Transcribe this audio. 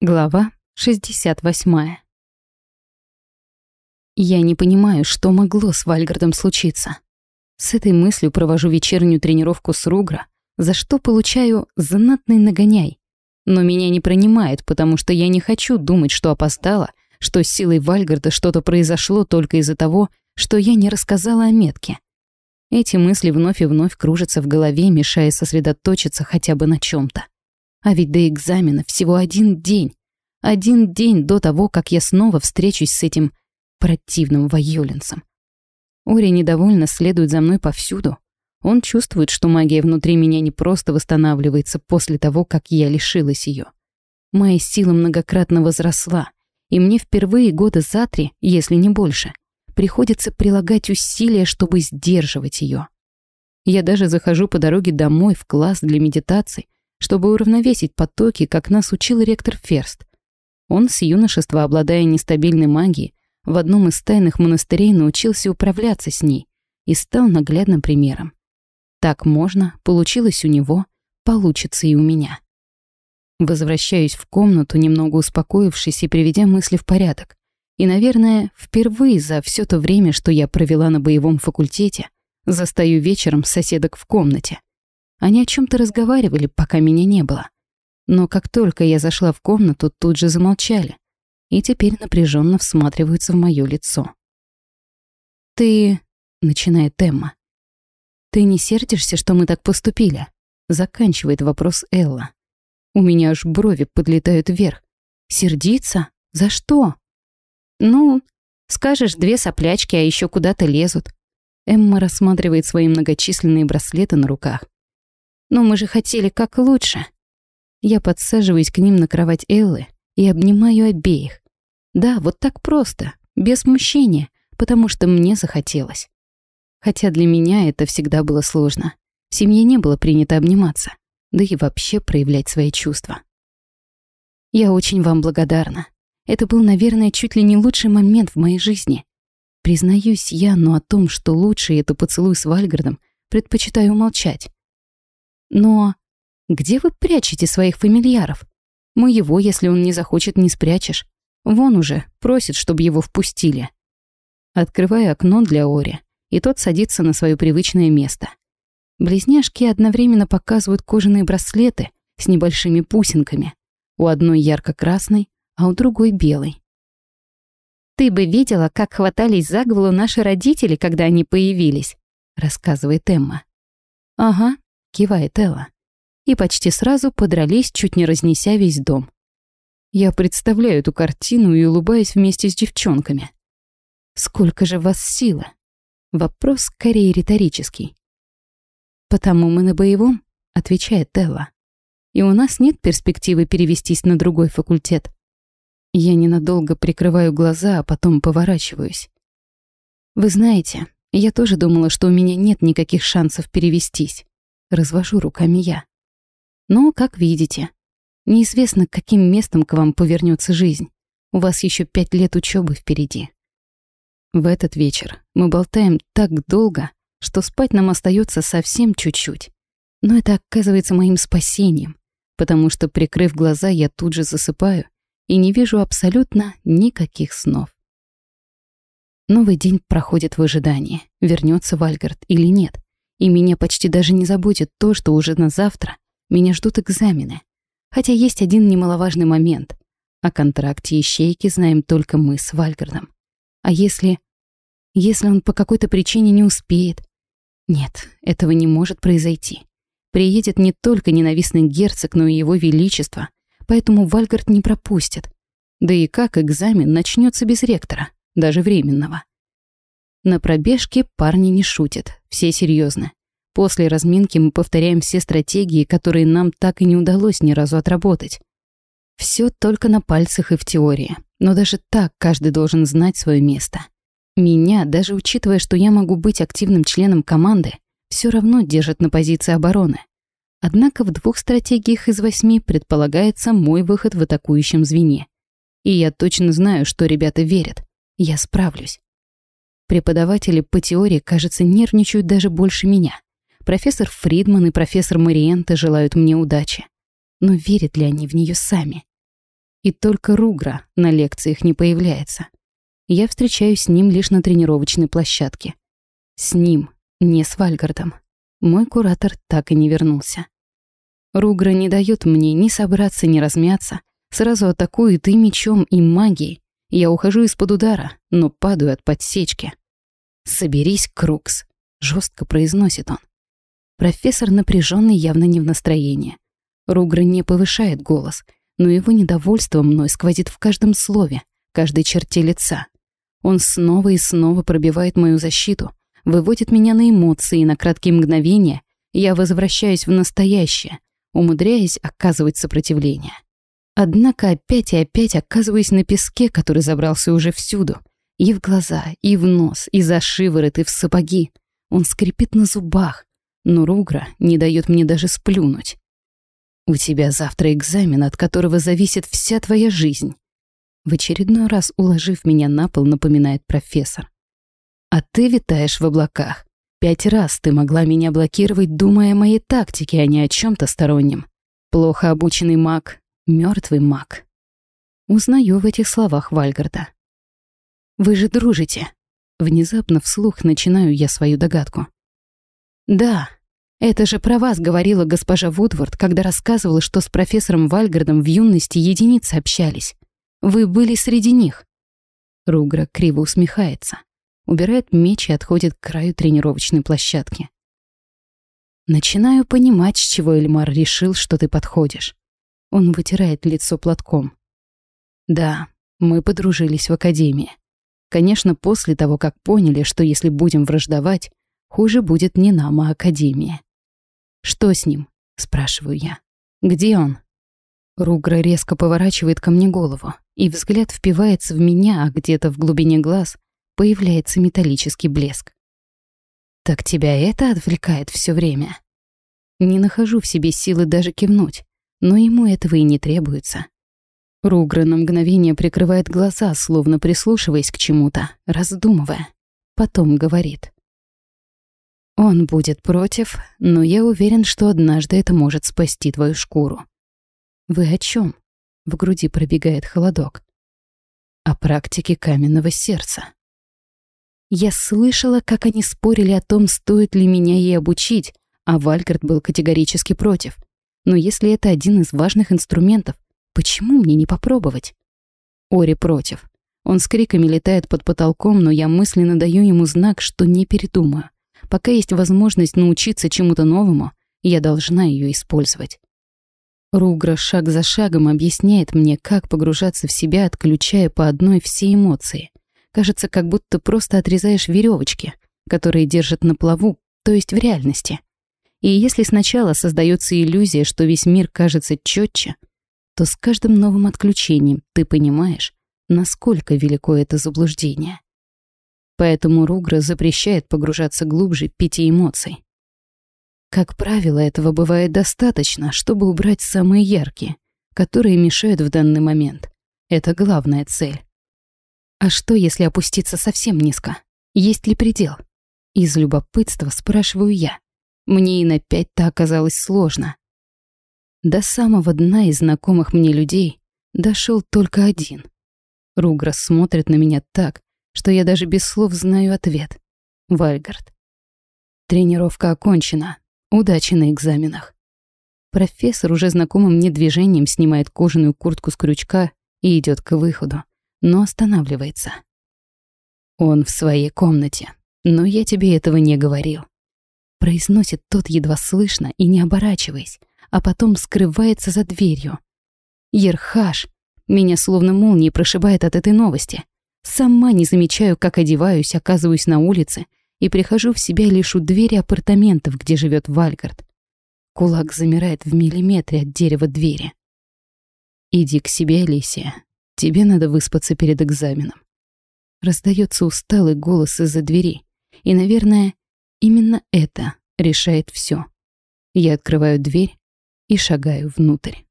Глава 68. Я не понимаю, что могло с Вальгардом случиться. С этой мыслью провожу вечернюю тренировку с Ругра, за что получаю знатный нагоняй. Но меня не принимает, потому что я не хочу думать, что опоздала, что с силой Вальгарда что-то произошло только из-за того, что я не рассказала о метке. Эти мысли вновь и вновь кружатся в голове, мешая сосредоточиться хотя бы на чем то а ведь до экзамена всего один день. Один день до того, как я снова встречусь с этим противным вайоленцем. Ори недовольно следует за мной повсюду. Он чувствует, что магия внутри меня не просто восстанавливается после того, как я лишилась ее. Моя сила многократно возросла, и мне впервые года за три, если не больше, приходится прилагать усилия, чтобы сдерживать ее. Я даже захожу по дороге домой в класс для медитации, чтобы уравновесить потоки, как нас учил ректор Ферст. Он с юношества, обладая нестабильной магией, в одном из тайных монастырей научился управляться с ней и стал наглядным примером. Так можно, получилось у него, получится и у меня. Возвращаюсь в комнату, немного успокоившись и приведя мысли в порядок. И, наверное, впервые за все то время, что я провела на боевом факультете, застаю вечером соседок в комнате. Они о чем то разговаривали, пока меня не было. Но как только я зашла в комнату, тут же замолчали и теперь напряженно всматриваются в моё лицо. «Ты...» — начинает Эмма. «Ты не сердишься, что мы так поступили?» — заканчивает вопрос Элла. У меня аж брови подлетают вверх. «Сердиться? За что?» «Ну, скажешь, две соплячки, а еще куда-то лезут». Эмма рассматривает свои многочисленные браслеты на руках. Но мы же хотели как лучше. Я подсаживаюсь к ним на кровать Эллы и обнимаю обеих. Да, вот так просто, без смущения, потому что мне захотелось. Хотя для меня это всегда было сложно. В семье не было принято обниматься, да и вообще проявлять свои чувства. Я очень вам благодарна. Это был, наверное, чуть ли не лучший момент в моей жизни. Признаюсь я, но о том, что лучше это поцелуй с Вальгардом, предпочитаю молчать. Но где вы прячете своих фамильяров? Моего, если он не захочет, не спрячешь. Вон уже, просит, чтобы его впустили. Открываю окно для Ори, и тот садится на свое привычное место. Близняшки одновременно показывают кожаные браслеты с небольшими пусинками. У одной ярко-красной, а у другой белой. «Ты бы видела, как хватались за голову наши родители, когда они появились», рассказывает Эмма. «Ага, кивает Элла. И почти сразу подрались, чуть не разнеся весь дом. Я представляю эту картину и улыбаюсь вместе с девчонками. Сколько же вас силы? Вопрос скорее риторический. «Потому мы на боевом», — отвечает Элла. «И у нас нет перспективы перевестись на другой факультет». Я ненадолго прикрываю глаза, а потом поворачиваюсь. «Вы знаете, я тоже думала, что у меня нет никаких шансов перевестись. Развожу руками я. Но, как видите, неизвестно, каким местом к вам повернется жизнь. У вас еще пять лет учебы впереди. В этот вечер мы болтаем так долго, что спать нам остается совсем чуть-чуть. Но это оказывается моим спасением, потому что, прикрыв глаза, я тут же засыпаю и не вижу абсолютно никаких снов. Новый день проходит в ожидании, вернется Вальгард или нет. И меня почти даже не заботит то, что уже на завтра меня ждут экзамены. Хотя есть один немаловажный момент. О контракте ищейки знаем только мы с Вальгардом. А если... Если он по какой-то причине не успеет? Нет, этого не может произойти. Приедет не только ненавистный герцог, но и его величество, поэтому Вальгард не пропустит. Да и как экзамен начнется без ректора, даже временного. На пробежке парни не шутят, все серьезно. После разминки мы повторяем все стратегии, которые нам так и не удалось ни разу отработать. Все только на пальцах и в теории, но даже так каждый должен знать свое место. Меня, даже учитывая, что я могу быть активным членом команды, все равно держат на позиции обороны. Однако в двух стратегиях из восьми предполагается мой выход в атакующем звене. И я точно знаю, что ребята верят. Я справлюсь. Преподаватели по теории, кажется, нервничают даже больше меня. Профессор Фридман и профессор Мариенте желают мне удачи. Но верят ли они в нее сами? И только Ругра на лекциях не появляется. Я встречаюсь с ним лишь на тренировочной площадке. С ним, не с Вальгардом. Мой куратор так и не вернулся. Ругра не дает мне ни собраться, ни размяться. Сразу атакует и мечом, и магией. Я ухожу из-под удара, но падаю от подсечки. «Соберись, Крукс», — жестко произносит он. Профессор напряженный, явно не в настроении. Ругра не повышает голос, но его недовольство мной сквозит в каждом слове, каждой черте лица. Он снова и снова пробивает мою защиту, выводит меня на эмоции, и на краткие мгновения я возвращаюсь в настоящее, умудряясь оказывать сопротивление. Однако опять и опять оказываюсь на песке, который забрался уже всюду. И в глаза, и в нос, и за шиворот, и в сапоги. Он скрипит на зубах, но Ругра не дает мне даже сплюнуть. «У тебя завтра экзамен, от которого зависит вся твоя жизнь», в очередной раз уложив меня на пол, напоминает профессор. «А ты витаешь в облаках. Пять раз ты могла меня блокировать, думая о моей тактике, а не о чем то стороннем. Плохо обученный маг, мертвый маг». Узнаю в этих словах Вальгарда. «Вы же дружите?» Внезапно вслух начинаю я свою догадку. «Да, это же про вас говорила госпожа Вудворд, когда рассказывала, что с профессором Вальгардом в юности единицы общались. Вы были среди них». Ругра криво усмехается, убирает меч и отходит к краю тренировочной площадки. Начинаю понимать, с чего Эльмар решил, что ты подходишь. Он вытирает лицо платком. Да, мы подружились в академии. Конечно, после того, как поняли, что если будем враждовать, хуже будет не нам, а академия. «Что с ним?» — спрашиваю я. «Где он?» Ругра резко поворачивает ко мне голову, и взгляд впивается в меня, а где-то в глубине глаз появляется металлический блеск. «Так тебя это отвлекает все время?» Не нахожу в себе силы даже кивнуть, но ему этого и не требуется. Ругра на мгновение прикрывает глаза, словно прислушиваясь к чему-то, раздумывая. Потом говорит. Он будет против, но я уверен, что однажды это может спасти твою шкуру. Вы о чем? В груди пробегает холодок. О практике каменного сердца. Я слышала, как они спорили о том, стоит ли меня ей обучить, а Вальгард был категорически против. Но если это один из важных инструментов, почему мне не попробовать? Ори против. Он с криками летает под потолком, но я мысленно даю ему знак, что не передумаю. Пока есть возможность научиться чему-то новому, я должна ее использовать. Ругра шаг за шагом объясняет мне, как погружаться в себя, отключая по одной все эмоции. Кажется, как будто просто отрезаешь веревочки, которые держат на плаву, то есть в реальности. И если сначала создается иллюзия, что весь мир кажется четче, то с каждым новым отключением ты понимаешь, насколько велико это заблуждение. Поэтому Ругра запрещает погружаться глубже пяти эмоций. Как правило, этого бывает достаточно, чтобы убрать самые яркие, которые мешают в данный момент. Это главная цель. А что, если опуститься совсем низко? Есть ли предел? Из любопытства спрашиваю я. Мне и на пять-то оказалось сложно. До самого дна из знакомых мне людей дошел только один. Ругра смотрит на меня так, что я даже без слов знаю ответ. Вальгард. Тренировка окончена. Удачи на экзаменах. Профессор уже знакомым мне движением снимает кожаную куртку с крючка и идет к выходу, но останавливается. Он в своей комнате, но я тебе этого не говорил. Произносит тот едва слышно и не оборачиваясь, а потом скрывается за дверью. Ерхаш, меня словно молнией прошибает от этой новости. Сама не замечаю, как одеваюсь, оказываюсь на улице и прихожу в себя лишь у двери апартаментов, где живет Вальгард. Кулак замирает в миллиметре от дерева двери. «Иди к себе, Алисия. Тебе надо выспаться перед экзаменом». Раздается усталый голос из-за двери. И, наверное, именно это решает все. Я открываю дверь и шагаю внутрь.